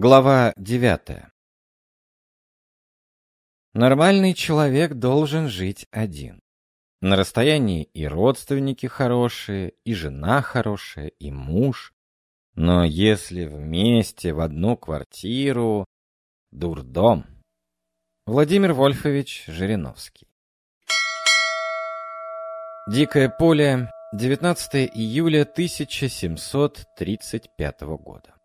Глава девятая. Нормальный человек должен жить один. На расстоянии и родственники хорошие, и жена хорошая, и муж. Но если вместе в одну квартиру... Дурдом. Владимир Вольфович Жириновский. Дикое поле, 19 июля 1735 года.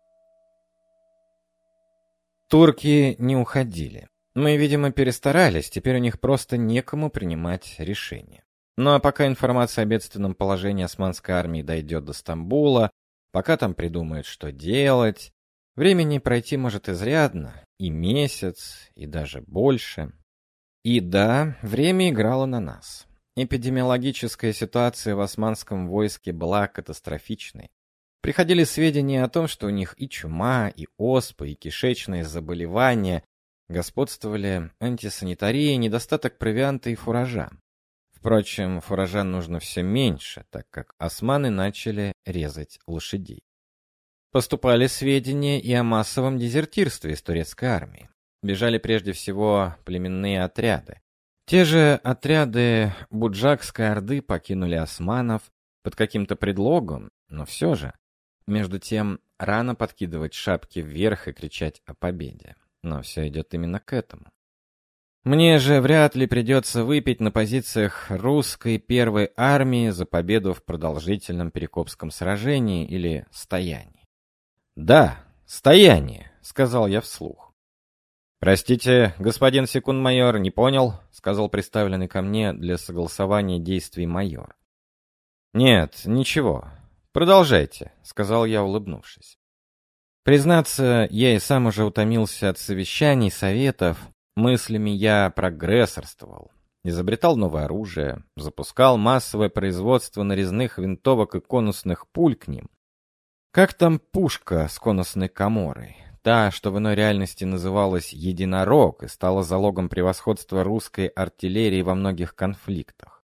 Турки не уходили. Мы, видимо, перестарались, теперь у них просто некому принимать решения. Ну а пока информация о бедственном положении османской армии дойдет до Стамбула, пока там придумают, что делать, времени пройти может изрядно, и месяц, и даже больше. И да, время играло на нас. Эпидемиологическая ситуация в османском войске была катастрофичной. Приходили сведения о том, что у них и чума, и оспа, и кишечные заболевания, господствовали антисанитария, недостаток провианта и фуража. Впрочем, фуража нужно все меньше, так как османы начали резать лошадей. Поступали сведения и о массовом дезертирстве из турецкой армии. Бежали прежде всего племенные отряды. Те же отряды Буджакской орды покинули османов под каким-то предлогом, но все же. Между тем, рано подкидывать шапки вверх и кричать о победе. Но все идет именно к этому. Мне же вряд ли придется выпить на позициях русской первой армии за победу в продолжительном Перекопском сражении или стоянии. «Да, стояние», — сказал я вслух. «Простите, господин секунд-майор, не понял», — сказал представленный ко мне для согласования действий майор. «Нет, ничего. «Продолжайте», — сказал я, улыбнувшись. Признаться, я и сам уже утомился от совещаний, советов. Мыслями я прогрессорствовал. Изобретал новое оружие, запускал массовое производство нарезных винтовок и конусных пуль к ним. Как там пушка с конусной коморой? Та, что в иной реальности называлась «Единорог» и стала залогом превосходства русской артиллерии во многих конфликтах.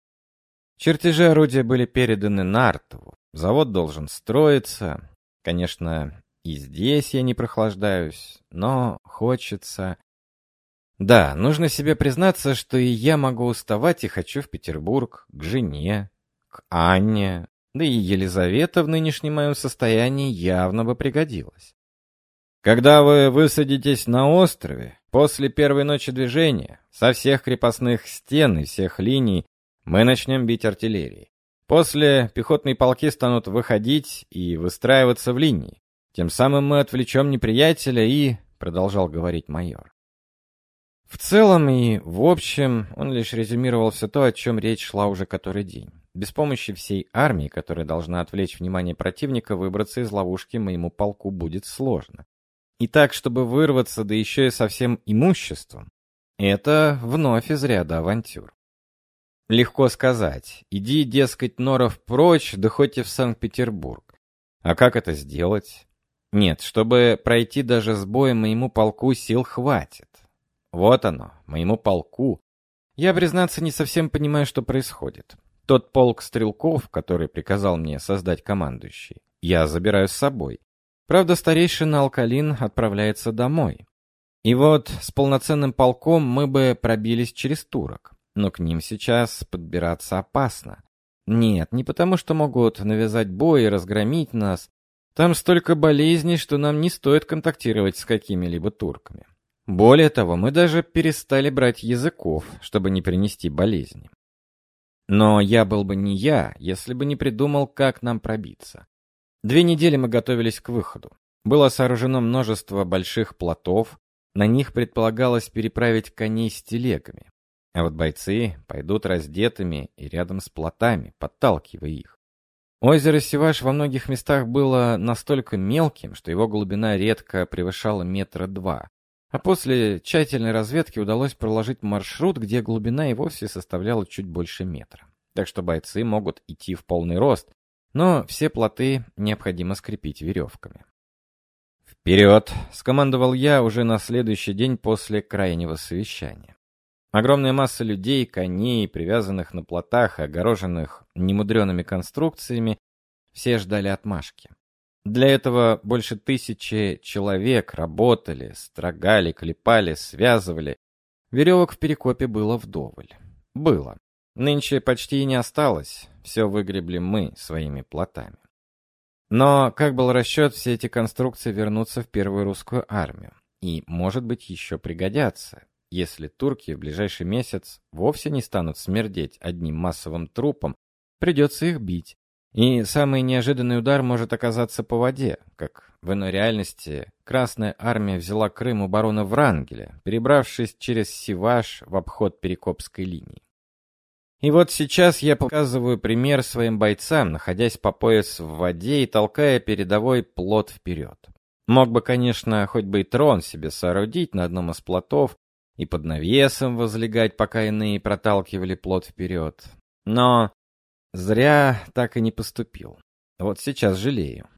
Чертежи орудия были переданы Нартову. Завод должен строиться. Конечно, и здесь я не прохлаждаюсь, но хочется... Да, нужно себе признаться, что и я могу уставать и хочу в Петербург, к жене, к Анне, да и Елизавета в нынешнем моем состоянии явно бы пригодилась. Когда вы высадитесь на острове, после первой ночи движения, со всех крепостных стен и всех линий, мы начнем бить артиллерией. После пехотные полки станут выходить и выстраиваться в линии. Тем самым мы отвлечем неприятеля и...» — продолжал говорить майор. В целом и в общем он лишь резюмировал все то, о чем речь шла уже который день. Без помощи всей армии, которая должна отвлечь внимание противника, выбраться из ловушки моему полку будет сложно. И так, чтобы вырваться, да еще и со всем имуществом, это вновь из ряда авантюр. Легко сказать. Иди, дескать, Норов прочь, да хоть и в Санкт-Петербург. А как это сделать? Нет, чтобы пройти даже с боем моему полку сил хватит. Вот оно, моему полку. Я, признаться, не совсем понимаю, что происходит. Тот полк стрелков, который приказал мне создать командующий, я забираю с собой. Правда, старейшина Алкалин отправляется домой. И вот с полноценным полком мы бы пробились через турок но к ним сейчас подбираться опасно. Нет, не потому что могут навязать бой и разгромить нас. Там столько болезней, что нам не стоит контактировать с какими-либо турками. Более того, мы даже перестали брать языков, чтобы не принести болезни. Но я был бы не я, если бы не придумал, как нам пробиться. Две недели мы готовились к выходу. Было сооружено множество больших плотов, на них предполагалось переправить коней с телегами. А вот бойцы пойдут раздетыми и рядом с плотами, подталкивая их. Озеро Севаш во многих местах было настолько мелким, что его глубина редко превышала метра два. А после тщательной разведки удалось проложить маршрут, где глубина и вовсе составляла чуть больше метра. Так что бойцы могут идти в полный рост, но все плоты необходимо скрепить веревками. «Вперед!» — скомандовал я уже на следующий день после крайнего совещания. Огромная масса людей, коней, привязанных на плотах, огороженных немудреными конструкциями, все ждали отмашки. Для этого больше тысячи человек работали, строгали, клепали, связывали. Веревок в Перекопе было вдоволь. Было. Нынче почти и не осталось. Все выгребли мы своими плотами. Но, как был расчет, все эти конструкции вернутся в первую русскую армию. И, может быть, еще пригодятся, если турки в ближайший месяц вовсе не станут смердеть одним массовым трупом, придется их бить. И самый неожиданный удар может оказаться по воде, как в иной реальности Красная Армия взяла Крым у барона Врангеля, перебравшись через Сиваш в обход Перекопской линии. И вот сейчас я показываю пример своим бойцам, находясь по пояс в воде и толкая передовой плот вперед. Мог бы, конечно, хоть бы и трон себе соорудить на одном из плотов и под навесом возлегать, пока иные проталкивали плот вперед. Но зря так и не поступил. Вот сейчас жалею.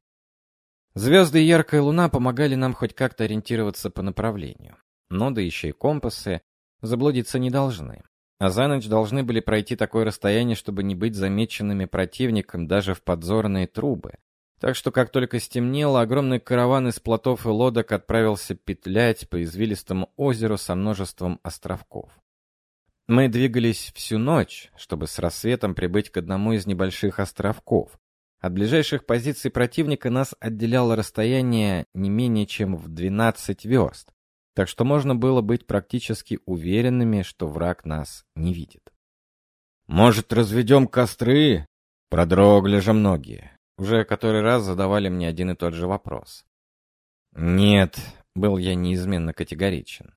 Звезды и яркая луна помогали нам хоть как-то ориентироваться по направлению. Но да еще и компасы заблудиться не должны. А за ночь должны были пройти такое расстояние, чтобы не быть замеченными противником даже в подзорные трубы. Так что, как только стемнело, огромный караван из плотов и лодок отправился петлять по извилистому озеру со множеством островков. Мы двигались всю ночь, чтобы с рассветом прибыть к одному из небольших островков. От ближайших позиций противника нас отделяло расстояние не менее чем в 12 верст так что можно было быть практически уверенными, что враг нас не видит. «Может, разведем костры?» Продрогли же многие. Уже который раз задавали мне один и тот же вопрос. «Нет», — был я неизменно категоричен.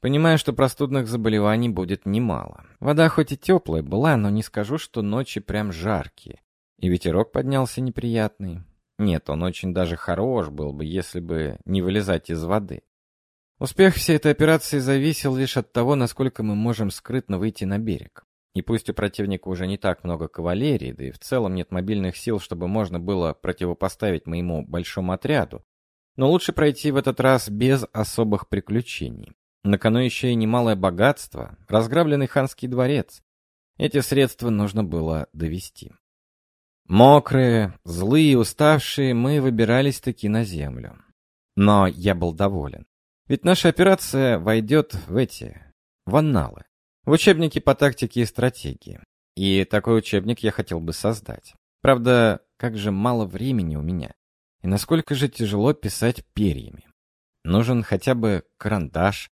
Понимаю, что простудных заболеваний будет немало. Вода хоть и теплая была, но не скажу, что ночи прям жаркие. И ветерок поднялся неприятный. Нет, он очень даже хорош был бы, если бы не вылезать из воды. Успех всей этой операции зависел лишь от того, насколько мы можем скрытно выйти на берег. И пусть у противника уже не так много кавалерии, да и в целом нет мобильных сил, чтобы можно было противопоставить моему большому отряду, но лучше пройти в этот раз без особых приключений. На кону еще и немалое богатство, разграбленный ханский дворец. Эти средства нужно было довести. Мокрые, злые, уставшие, мы выбирались таки на землю. Но я был доволен. Ведь наша операция войдет в эти... в анналы. В учебники по тактике и стратегии. И такой учебник я хотел бы создать. Правда, как же мало времени у меня. И насколько же тяжело писать перьями. Нужен хотя бы карандаш.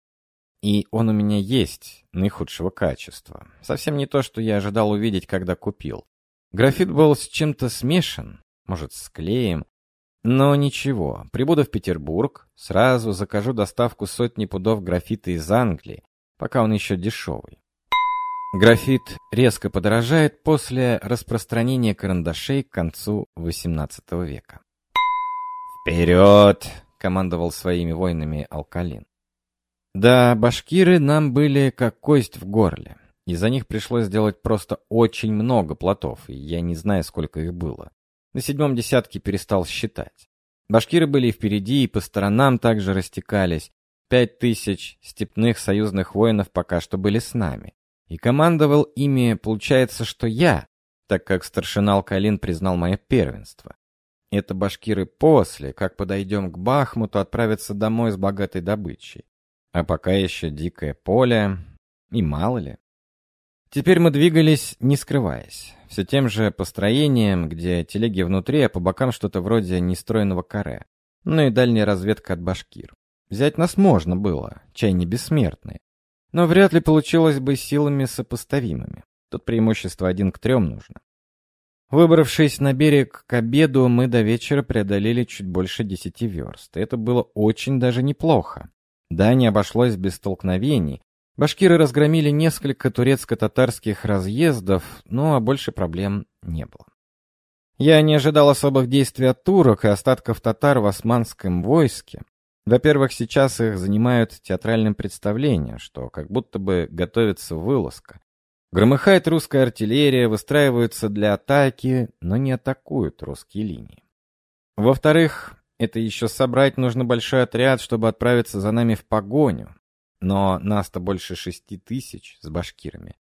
И он у меня есть, наихудшего качества. Совсем не то, что я ожидал увидеть, когда купил. Графит был с чем-то смешан, может, с клеем, но ничего, прибуду в Петербург, сразу закажу доставку сотни пудов графита из Англии, пока он еще дешевый. Графит резко подорожает после распространения карандашей к концу XVIII века. «Вперед!» — командовал своими воинами Алкалин. Да, башкиры нам были как кость в горле. Из-за них пришлось сделать просто очень много плотов, и я не знаю, сколько их было. На седьмом десятке перестал считать. Башкиры были впереди и по сторонам также растекались. Пять тысяч степных союзных воинов пока что были с нами. И командовал ими, получается, что я, так как старшина Алкалин признал мое первенство. Это башкиры после, как подойдем к Бахмуту, отправятся домой с богатой добычей. А пока еще дикое поле, и мало ли. Теперь мы двигались, не скрываясь. Все тем же построением, где телеги внутри, а по бокам что-то вроде нестроенного каре. Ну и дальняя разведка от башкир. Взять нас можно было, чай не бессмертные. Но вряд ли получилось бы силами сопоставимыми. Тут преимущество один к трем нужно. Выбравшись на берег к обеду, мы до вечера преодолели чуть больше десяти верст. Это было очень даже неплохо. Да, не обошлось без столкновений, Башкиры разгромили несколько турецко-татарских разъездов, но больше проблем не было. Я не ожидал особых действий от турок и остатков татар в османском войске. Во-первых, сейчас их занимают театральным представлением, что как будто бы готовится вылазка. Громыхает русская артиллерия, выстраиваются для атаки, но не атакуют русские линии. Во-вторых, это еще собрать нужно большой отряд, чтобы отправиться за нами в погоню, но нас-то больше шести тысяч с башкирами.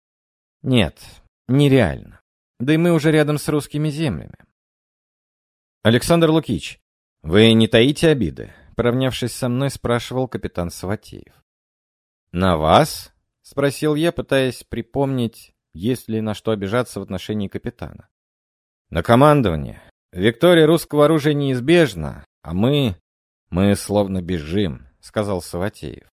Нет, нереально. Да и мы уже рядом с русскими землями. Александр Лукич, «Вы не таите обиды?» — поравнявшись со мной, спрашивал капитан Саватеев. «На вас?» — спросил я, пытаясь припомнить, есть ли на что обижаться в отношении капитана. «На командование. Виктория русского оружия неизбежна, а мы... мы словно бежим», — сказал Саватеев.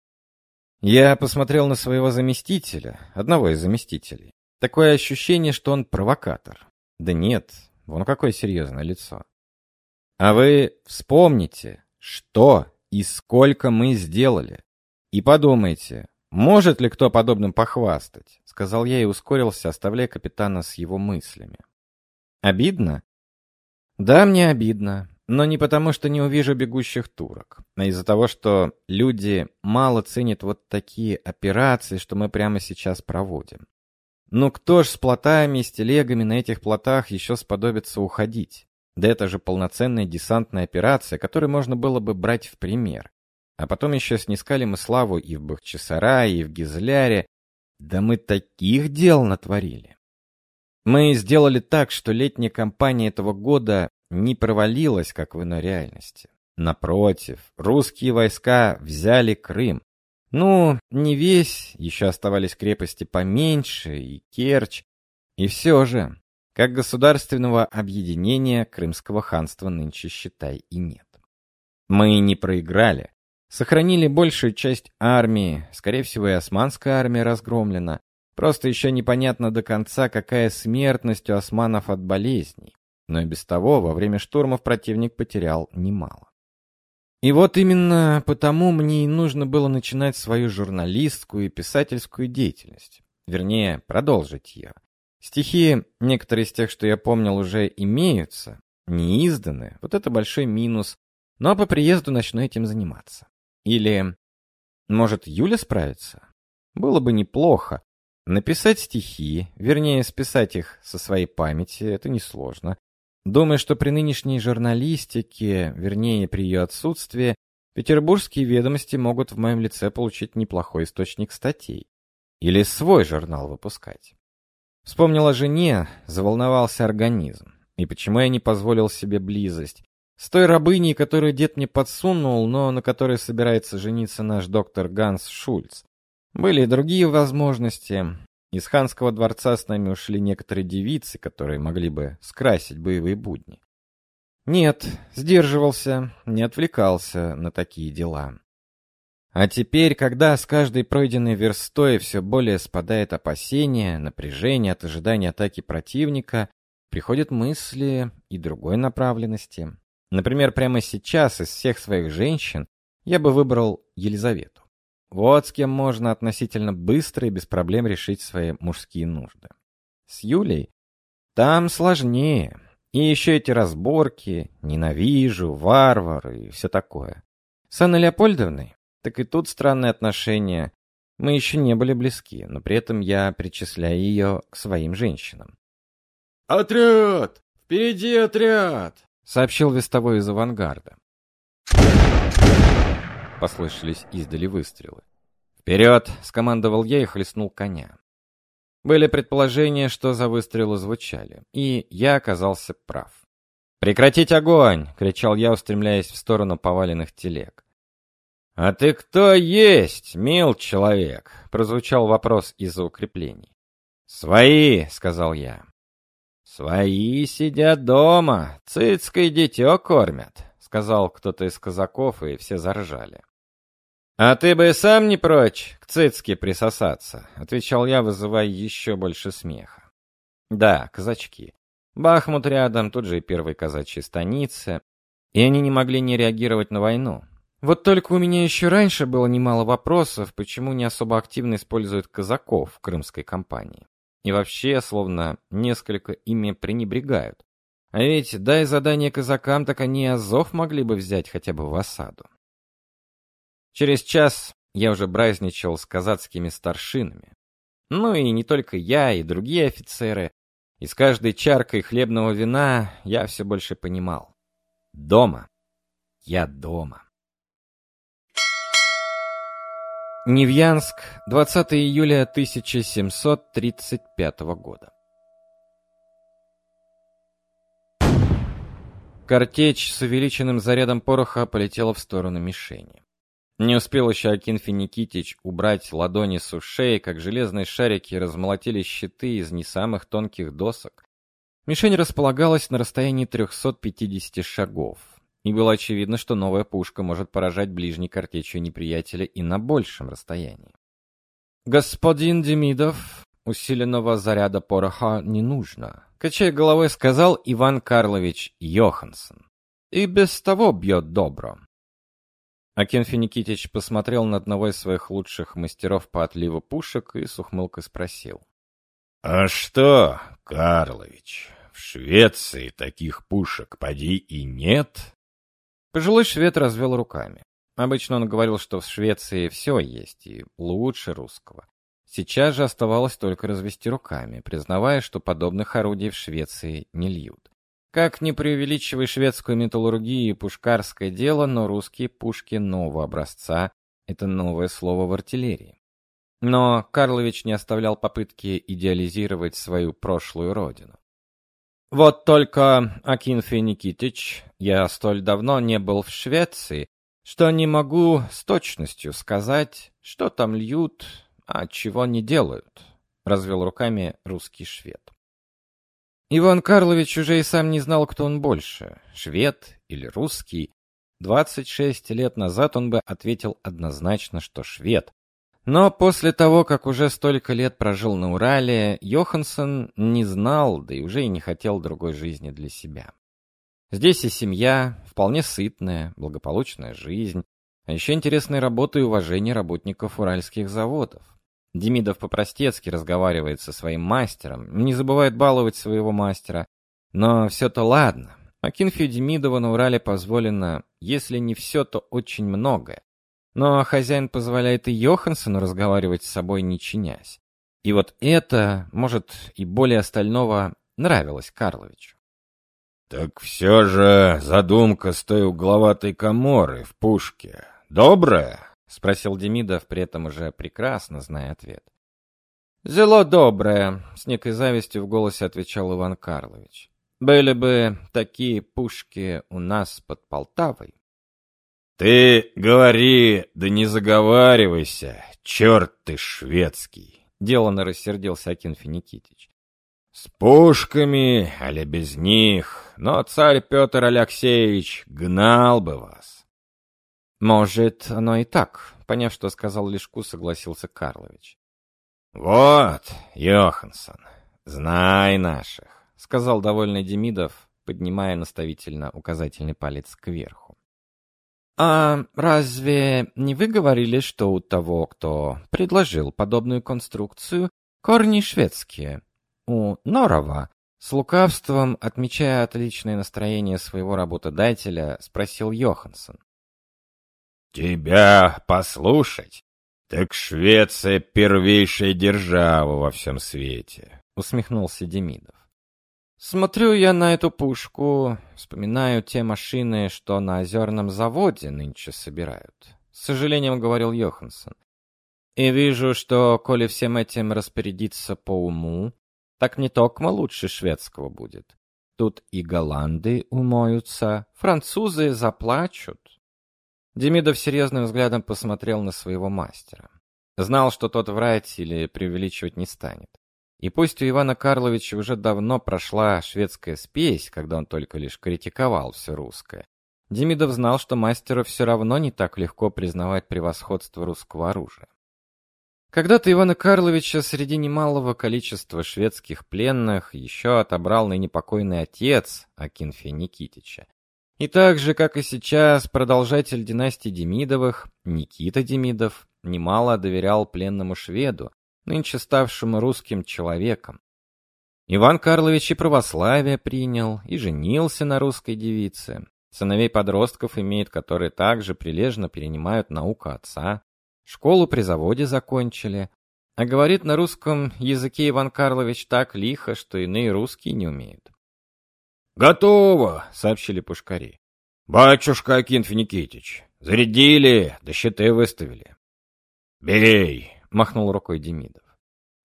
Я посмотрел на своего заместителя, одного из заместителей. Такое ощущение, что он провокатор. Да нет, вон какое серьезное лицо. А вы вспомните, что и сколько мы сделали. И подумайте, может ли кто подобным похвастать, сказал я и ускорился, оставляя капитана с его мыслями. Обидно? Да, мне обидно, но не потому, что не увижу бегущих турок, а из-за того, что люди мало ценят вот такие операции, что мы прямо сейчас проводим. Ну кто ж с плотами с телегами на этих плотах еще сподобится уходить? Да это же полноценная десантная операция, которую можно было бы брать в пример. А потом еще снискали мы славу и в Бахчисарае, и в Гизляре. Да мы таких дел натворили. Мы сделали так, что летняя кампания этого года не провалилась, как в иной реальности. Напротив, русские войска взяли Крым. Ну, не весь, еще оставались крепости поменьше и Керчь. И все же, как государственного объединения Крымского ханства нынче, считай, и нет. Мы не проиграли. Сохранили большую часть армии, скорее всего, и османская армия разгромлена. Просто еще непонятно до конца, какая смертность у османов от болезней. Но и без того, во время штурмов противник потерял немало. И вот именно потому мне и нужно было начинать свою журналистскую и писательскую деятельность. Вернее, продолжить ее. Стихи, некоторые из тех, что я помнил, уже имеются, не изданы. Вот это большой минус. Но по приезду начну этим заниматься. Или, может, Юля справится? Было бы неплохо. Написать стихи, вернее, списать их со своей памяти, это несложно. Думаю, что при нынешней журналистике, вернее, при ее отсутствии, петербургские ведомости могут в моем лице получить неплохой источник статей. Или свой журнал выпускать. Вспомнил о жене, заволновался организм. И почему я не позволил себе близость? С той рабыней, которую дед мне подсунул, но на которой собирается жениться наш доктор Ганс Шульц. Были и другие возможности. Из ханского дворца с нами ушли некоторые девицы, которые могли бы скрасить боевые будни. Нет, сдерживался, не отвлекался на такие дела. А теперь, когда с каждой пройденной верстой все более спадает опасение, напряжение от ожидания атаки противника, приходят мысли и другой направленности. Например, прямо сейчас из всех своих женщин я бы выбрал Елизавету. Вот с кем можно относительно быстро и без проблем решить свои мужские нужды. С Юлей там сложнее. И еще эти разборки, ненавижу, варвары и все такое. С Анной Леопольдовной так и тут странные отношения. Мы еще не были близки, но при этом я причисляю ее к своим женщинам. «Отряд! Впереди отряд!» — сообщил вестовой из авангарда. Послышались издали выстрелы. «Вперед!» — скомандовал я и хлестнул коня. Были предположения, что за выстрелы звучали, и я оказался прав. «Прекратить огонь!» — кричал я, устремляясь в сторону поваленных телег. «А ты кто есть, мил человек?» — прозвучал вопрос из-за укреплений. «Свои», — сказал я. «Свои сидят дома, цицкой дитё кормят», — сказал кто-то из казаков, и все заржали. «А ты бы сам не прочь к цицке присосаться», — отвечал я, вызывая еще больше смеха. «Да, казачки. Бахмут рядом, тут же и первые казачьи станицы, и они не могли не реагировать на войну. Вот только у меня еще раньше было немало вопросов, почему не особо активно используют казаков в крымской кампании. И вообще, словно несколько ими пренебрегают. А ведь, дай задание казакам, так они Азов могли бы взять хотя бы в осаду. Через час я уже бразничал с казацкими старшинами. Ну и не только я, и другие офицеры. И с каждой чаркой хлебного вина я все больше понимал. Дома. Я дома. Невьянск, 20 июля 1735 года. Картечь с увеличенным зарядом пороха полетела в сторону мишени. Не успел еще Акин Финикитич убрать ладони с ушей, как железные шарики размолотили щиты из не самых тонких досок. Мишень располагалась на расстоянии 350 шагов, и было очевидно, что новая пушка может поражать ближней картечью неприятеля и на большем расстоянии. «Господин Демидов, усиленного заряда пороха не нужно», — качая головой сказал Иван Карлович Йоханссон. «И без того бьет добро». Акен Финикитич посмотрел на одного из своих лучших мастеров по отливу пушек и с ухмылкой спросил. «А что, Карлович, в Швеции таких пушек поди и нет?» Пожилой швед развел руками. Обычно он говорил, что в Швеции все есть, и лучше русского. Сейчас же оставалось только развести руками, признавая, что подобных орудий в Швеции не льют. Как не преувеличивай шведскую металлургию и пушкарское дело, но русские пушки нового образца — это новое слово в артиллерии. Но Карлович не оставлял попытки идеализировать свою прошлую родину. Вот только, Акинфей Никитич, я столь давно не был в Швеции, что не могу с точностью сказать, что там льют, а чего не делают, развел руками русский швед. Иван Карлович уже и сам не знал, кто он больше, швед или русский. 26 лет назад он бы ответил однозначно, что швед. Но после того, как уже столько лет прожил на Урале, Йоханссон не знал, да и уже и не хотел другой жизни для себя. Здесь и семья, вполне сытная, благополучная жизнь, а еще интересные работы и уважение работников уральских заводов. Демидов по-простецки разговаривает со своим мастером, не забывает баловать своего мастера. Но все-то ладно. Акинфию Демидову на Урале позволено, если не все, то очень многое. Но хозяин позволяет и Йоханссону разговаривать с собой, не чинясь. И вот это, может, и более остального, нравилось Карловичу. Так все же задумка с той угловатой коморы в пушке добрая? Спросил Демидов, при этом уже прекрасно зная ответ. «Зело доброе», — с некой завистью в голосе отвечал Иван Карлович. «Были бы такие пушки у нас под Полтавой». «Ты говори, да не заговаривайся, черт ты шведский!» — деланно рассердился Акин Финикитич. С пушками, али без них, но царь Петр Алексеевич гнал бы вас. Может, оно и так, поняв, что сказал Лешку, согласился Карлович. Вот, Йоханссон, знай наших, сказал довольный Демидов, поднимая наставительно указательный палец кверху. «А разве не вы говорили, что у того, кто предложил подобную конструкцию, корни шведские?» у Норова, с лукавством, отмечая отличное настроение своего работодателя, спросил Йоханссон. «Тебя послушать? Так Швеция первейшая держава во всем свете», — усмехнулся Демидов. «Смотрю я на эту пушку, вспоминаю те машины, что на озерном заводе нынче собирают», — с сожалением говорил Йоханссон. «И вижу, что, коли всем этим распорядиться по уму, так не токмо лучше шведского будет. Тут и голланды умоются, французы заплачут. Демидов серьезным взглядом посмотрел на своего мастера. Знал, что тот врать или преувеличивать не станет. И пусть у Ивана Карловича уже давно прошла шведская спесь, когда он только лишь критиковал все русское, Демидов знал, что мастеру все равно не так легко признавать превосходство русского оружия. Когда-то Ивана Карловича среди немалого количества шведских пленных еще отобрал ныне покойный отец Акинфия Никитича. И так же, как и сейчас, продолжатель династии Демидовых, Никита Демидов, немало доверял пленному шведу, нынче ставшему русским человеком. Иван Карлович и православие принял, и женился на русской девице. Сыновей подростков имеет, которые также прилежно перенимают науку отца. Школу при заводе закончили. А говорит на русском языке Иван Карлович так лихо, что иные русские не умеют. «Готово!» — сообщили пушкари. «Батюшка Акинф Никитич, зарядили, да щиты выставили». «Бей!» — махнул рукой Демидов.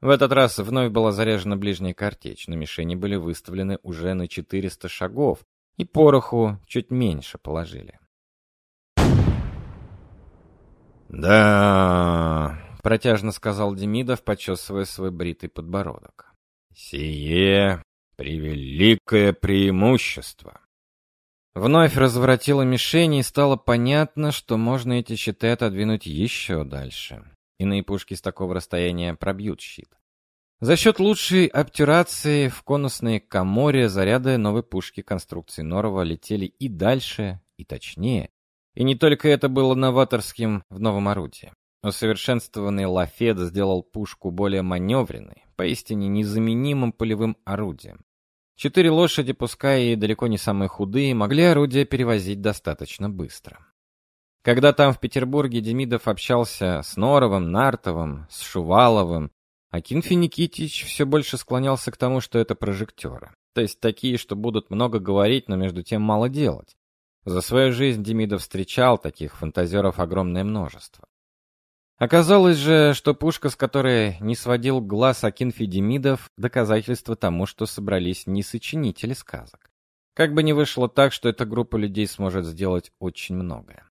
В этот раз вновь была заряжена ближняя картечь, на мишени были выставлены уже на 400 шагов, и пороху чуть меньше положили. «Да...» — протяжно сказал Демидов, почесывая свой бритый подбородок. «Сие превеликое преимущество». Вновь разворотила мишени, и стало понятно, что можно эти щиты отодвинуть еще дальше. Иные пушки с такого расстояния пробьют щит. За счет лучшей обтюрации в конусной коморе заряды новой пушки конструкции Норова летели и дальше, и точнее. И не только это было новаторским в новом орудии. Усовершенствованный Лафет сделал пушку более маневренной, поистине незаменимым полевым орудием. Четыре лошади, пускай и далеко не самые худые, могли орудие перевозить достаточно быстро. Когда там в Петербурге Демидов общался с Норовым, Нартовым, с Шуваловым, Акин Финикитич все больше склонялся к тому, что это прожекторы. То есть такие, что будут много говорить, но между тем мало делать. За свою жизнь Демидов встречал таких фантазеров огромное множество. Оказалось же, что пушка, с которой не сводил глаз Акинфи Демидов, доказательство тому, что собрались не сочинители сказок. Как бы ни вышло так, что эта группа людей сможет сделать очень многое.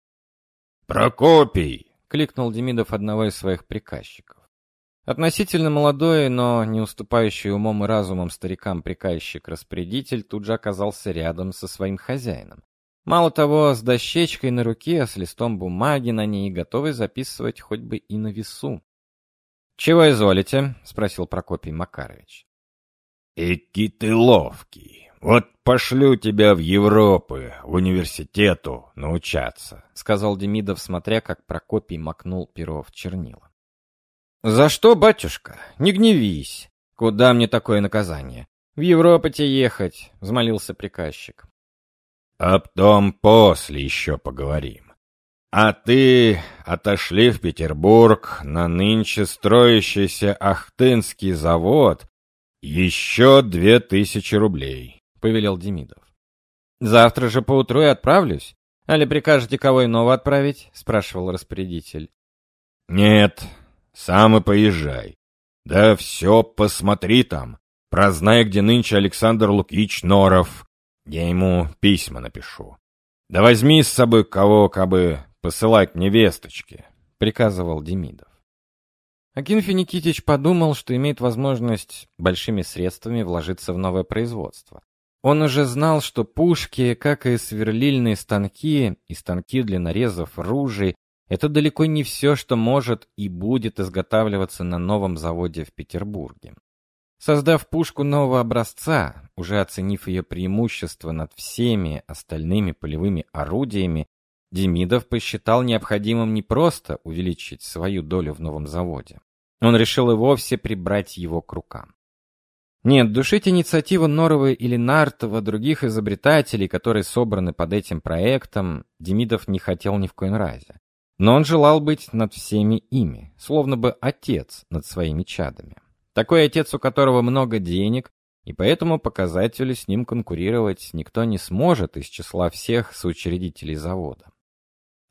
«Прокопий!» — кликнул Демидов одного из своих приказчиков. Относительно молодой, но не уступающий умом и разумом старикам приказчик-распорядитель тут же оказался рядом со своим хозяином. Мало того, с дощечкой на руке, с листом бумаги на ней, готовый записывать хоть бы и на весу. «Чего изволите?» — спросил Прокопий Макарович. «Эки ты ловкий. Вот пошлю тебя в Европу, в университету, научаться», — сказал Демидов, смотря, как Прокопий макнул перо в чернила. «За что, батюшка? Не гневись. Куда мне такое наказание? В Европу-те ехать», — взмолился приказчик. Об том после еще поговорим. А ты отошли в Петербург на нынче строящийся Ахтынский завод еще две тысячи рублей, — повелел Демидов. Завтра же поутру и отправлюсь. Али прикажете кого иного отправить? — спрашивал распорядитель. Нет, сам и поезжай. Да все посмотри там. Прознай, где нынче Александр Лукич Норов, я ему письма напишу. Да возьми с собой кого, кабы посылать невесточки, приказывал Демидов. Акинфи Никитич подумал, что имеет возможность большими средствами вложиться в новое производство. Он уже знал, что пушки, как и сверлильные станки и станки для нарезов ружей, это далеко не все, что может и будет изготавливаться на новом заводе в Петербурге. Создав пушку нового образца, уже оценив ее преимущество над всеми остальными полевыми орудиями, Демидов посчитал необходимым не просто увеличить свою долю в новом заводе. Он решил и вовсе прибрать его к рукам. Нет, душить инициативу Норова или Нартова, других изобретателей, которые собраны под этим проектом, Демидов не хотел ни в коем разе. Но он желал быть над всеми ими, словно бы отец над своими чадами. Такой отец, у которого много денег, и поэтому показателю с ним конкурировать никто не сможет из числа всех соучредителей завода.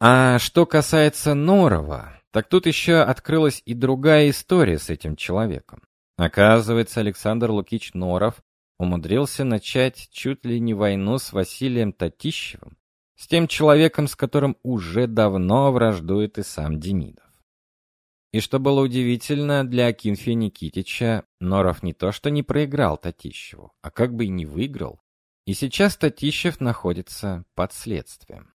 А что касается Норова, так тут еще открылась и другая история с этим человеком. Оказывается, Александр Лукич Норов умудрился начать чуть ли не войну с Василием Татищевым, с тем человеком, с которым уже давно враждует и сам Демидов. И что было удивительно для Акинфия Никитича, Норов не то что не проиграл Татищеву, а как бы и не выиграл. И сейчас Татищев находится под следствием.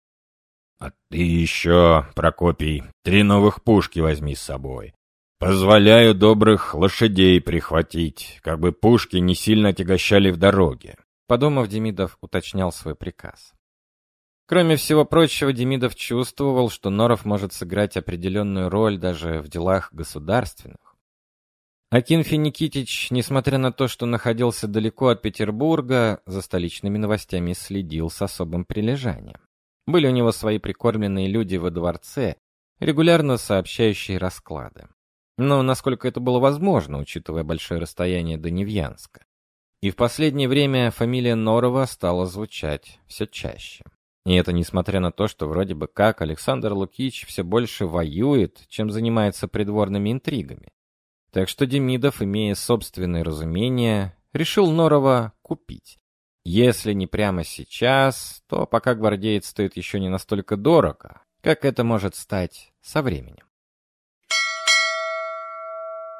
«А ты еще, Прокопий, три новых пушки возьми с собой. Позволяю добрых лошадей прихватить, как бы пушки не сильно отягощали в дороге», подумав, Демидов уточнял свой приказ. Кроме всего прочего, Демидов чувствовал, что Норов может сыграть определенную роль даже в делах государственных. Акинфи Никитич, несмотря на то, что находился далеко от Петербурга, за столичными новостями следил с особым прилежанием. Были у него свои прикормленные люди во дворце, регулярно сообщающие расклады. Но насколько это было возможно, учитывая большое расстояние до Невьянска. И в последнее время фамилия Норова стала звучать все чаще. И это несмотря на то, что вроде бы как Александр Лукич все больше воюет, чем занимается придворными интригами. Так что Демидов, имея собственное разумение, решил Норова купить. Если не прямо сейчас, то пока гвардеец стоит еще не настолько дорого, как это может стать со временем.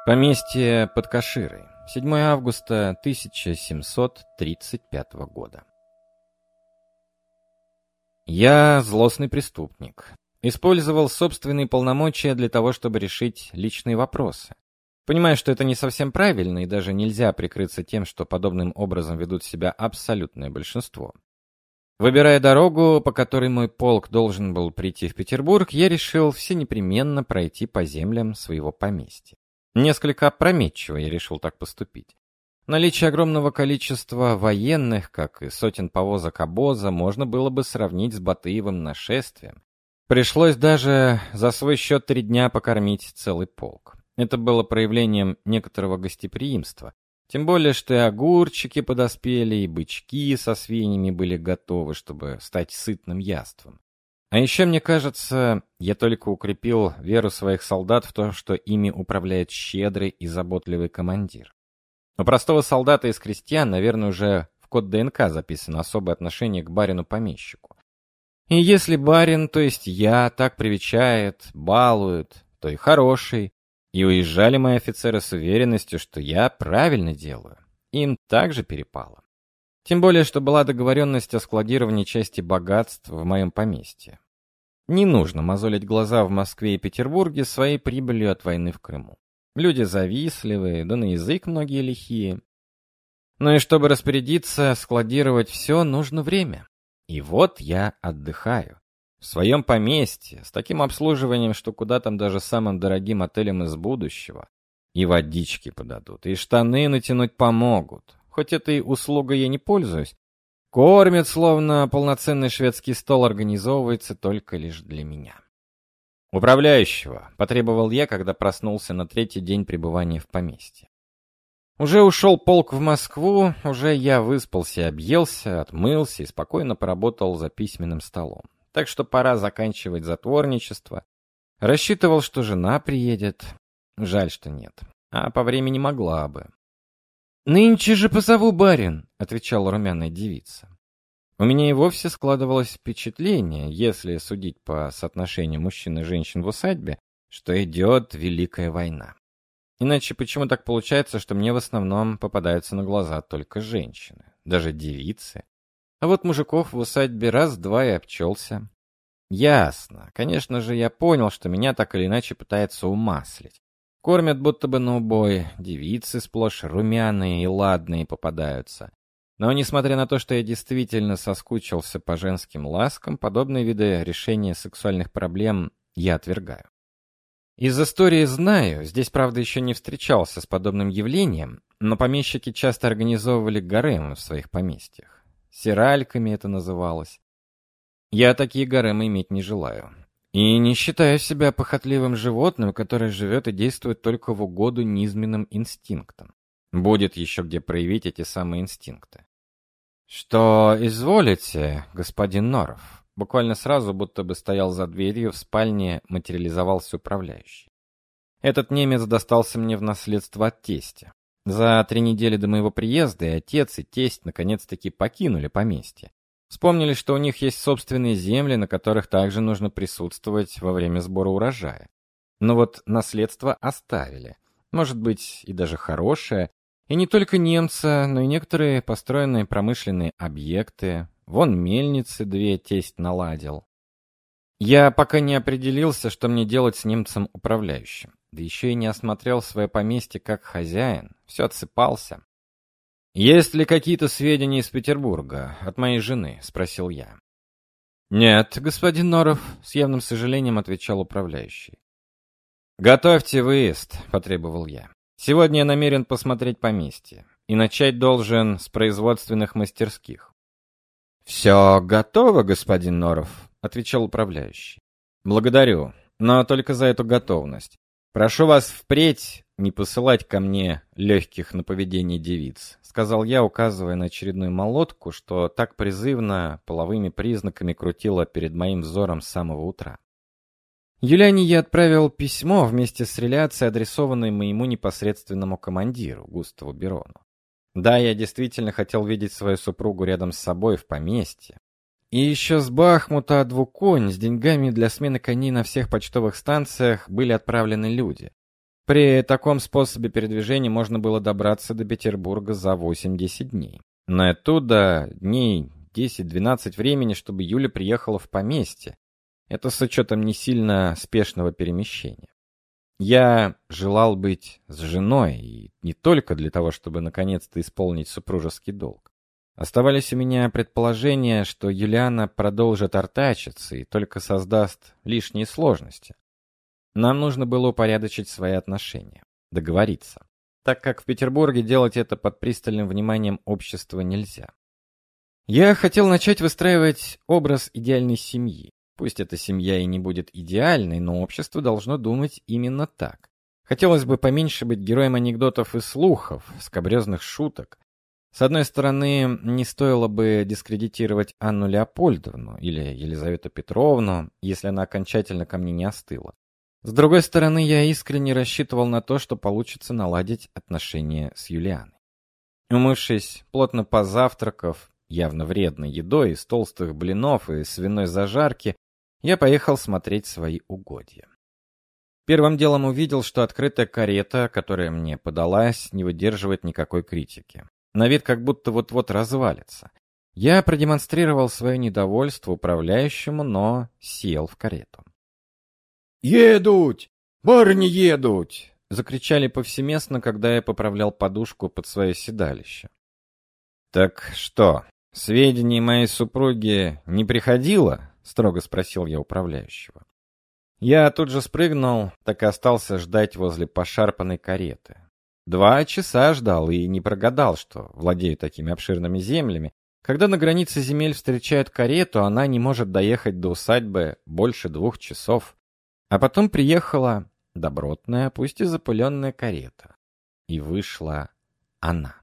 Поместье под Каширой. 7 августа 1735 года. Я злостный преступник. Использовал собственные полномочия для того, чтобы решить личные вопросы. Понимаю, что это не совсем правильно, и даже нельзя прикрыться тем, что подобным образом ведут себя абсолютное большинство. Выбирая дорогу, по которой мой полк должен был прийти в Петербург, я решил все непременно пройти по землям своего поместья. Несколько опрометчиво я решил так поступить. Наличие огромного количества военных, как и сотен повозок обоза, можно было бы сравнить с Батыевым нашествием. Пришлось даже за свой счет три дня покормить целый полк. Это было проявлением некоторого гостеприимства. Тем более, что и огурчики подоспели, и бычки со свиньями были готовы, чтобы стать сытным яством. А еще, мне кажется, я только укрепил веру своих солдат в то, что ими управляет щедрый и заботливый командир. У простого солдата из крестьян, наверное, уже в код ДНК записано особое отношение к барину-помещику. И если барин, то есть я, так привечает, балует, то и хороший, и уезжали мои офицеры с уверенностью, что я правильно делаю. Им также перепало. Тем более, что была договоренность о складировании части богатств в моем поместье. Не нужно мозолить глаза в Москве и Петербурге своей прибылью от войны в Крыму. Люди завистливые, да на язык многие лихие. Но и чтобы распорядиться, складировать все, нужно время. И вот я отдыхаю. В своем поместье, с таким обслуживанием, что куда там даже самым дорогим отелям из будущего. И водички подадут, и штаны натянуть помогут. Хоть этой услугой я не пользуюсь. Кормят, словно полноценный шведский стол организовывается только лишь для меня. «Управляющего», — потребовал я, когда проснулся на третий день пребывания в поместье. Уже ушел полк в Москву, уже я выспался, объелся, отмылся и спокойно поработал за письменным столом так что пора заканчивать затворничество. Рассчитывал, что жена приедет. Жаль, что нет. А по времени могла бы. «Нынче же позову барин», — отвечала румяная девица. У меня и вовсе складывалось впечатление, если судить по соотношению мужчин и женщин в усадьбе, что идет Великая война. Иначе почему так получается, что мне в основном попадаются на глаза только женщины, даже девицы? А вот мужиков в усадьбе раз-два и обчелся. Ясно. Конечно же, я понял, что меня так или иначе пытаются умаслить. Кормят будто бы на убой, девицы сплошь румяные и ладные попадаются. Но несмотря на то, что я действительно соскучился по женским ласкам, подобные виды решения сексуальных проблем я отвергаю. Из истории знаю, здесь, правда, еще не встречался с подобным явлением, но помещики часто организовывали гаремы в своих поместьях. Сиральками это называлось. Я такие гаремы иметь не желаю. И не считаю себя похотливым животным, которое живет и действует только в угоду низменным инстинктам. Будет еще где проявить эти самые инстинкты. «Что изволите, господин Норов?» Буквально сразу, будто бы стоял за дверью, в спальне материализовался управляющий. Этот немец достался мне в наследство от тестя. За три недели до моего приезда и отец, и тесть наконец-таки покинули поместье. Вспомнили, что у них есть собственные земли, на которых также нужно присутствовать во время сбора урожая. Но вот наследство оставили. Может быть, и даже хорошее. И не только немца, но и некоторые построенные промышленные объекты. Вон мельницы две тесть наладил. Я пока не определился, что мне делать с немцем управляющим. Да еще и не осмотрел свое поместье как хозяин. Все отсыпался. «Есть ли какие-то сведения из Петербурга от моей жены?» — спросил я. «Нет, господин Норов», — с явным сожалением отвечал управляющий. «Готовьте выезд», — потребовал я. «Сегодня я намерен посмотреть поместье, и начать должен с производственных мастерских». «Все готово, господин Норов», — отвечал управляющий. «Благодарю, но только за эту готовность. «Прошу вас впредь не посылать ко мне легких на поведение девиц», сказал я, указывая на очередную молотку, что так призывно половыми признаками крутила перед моим взором с самого утра. Юляне я отправил письмо вместе с реляцией, адресованной моему непосредственному командиру, Густаву Берону. Да, я действительно хотел видеть свою супругу рядом с собой в поместье. И еще с Бахмута двуконь с деньгами для смены коней на всех почтовых станциях были отправлены люди. При таком способе передвижения можно было добраться до Петербурга за 8-10 дней. Но оттуда дней 10-12 времени, чтобы Юля приехала в поместье. Это с учетом не сильно спешного перемещения. Я желал быть с женой, и не только для того, чтобы наконец-то исполнить супружеский долг. Оставались у меня предположения, что Юлиана продолжит артачиться и только создаст лишние сложности. Нам нужно было упорядочить свои отношения, договориться, так как в Петербурге делать это под пристальным вниманием общества нельзя. Я хотел начать выстраивать образ идеальной семьи. Пусть эта семья и не будет идеальной, но общество должно думать именно так. Хотелось бы поменьше быть героем анекдотов и слухов, скобрезных шуток. С одной стороны, не стоило бы дискредитировать Анну Леопольдовну или Елизавету Петровну, если она окончательно ко мне не остыла. С другой стороны, я искренне рассчитывал на то, что получится наладить отношения с Юлианой. Умывшись, плотно позавтракав, явно вредной едой из толстых блинов и свиной зажарки, я поехал смотреть свои угодья. Первым делом увидел, что открытая карета, которая мне подалась, не выдерживает никакой критики. На вид как будто вот-вот развалится. Я продемонстрировал свое недовольство управляющему, но сел в карету. «Едут! Барни едут!» Закричали повсеместно, когда я поправлял подушку под свое седалище. «Так что, сведений моей супруги не приходило?» — строго спросил я управляющего. Я тут же спрыгнул, так и остался ждать возле пошарпанной кареты. Два часа ждал и не прогадал, что владею такими обширными землями. Когда на границе земель встречают карету, она не может доехать до усадьбы больше двух часов. А потом приехала добротная, пусть и запыленная карета. И вышла она.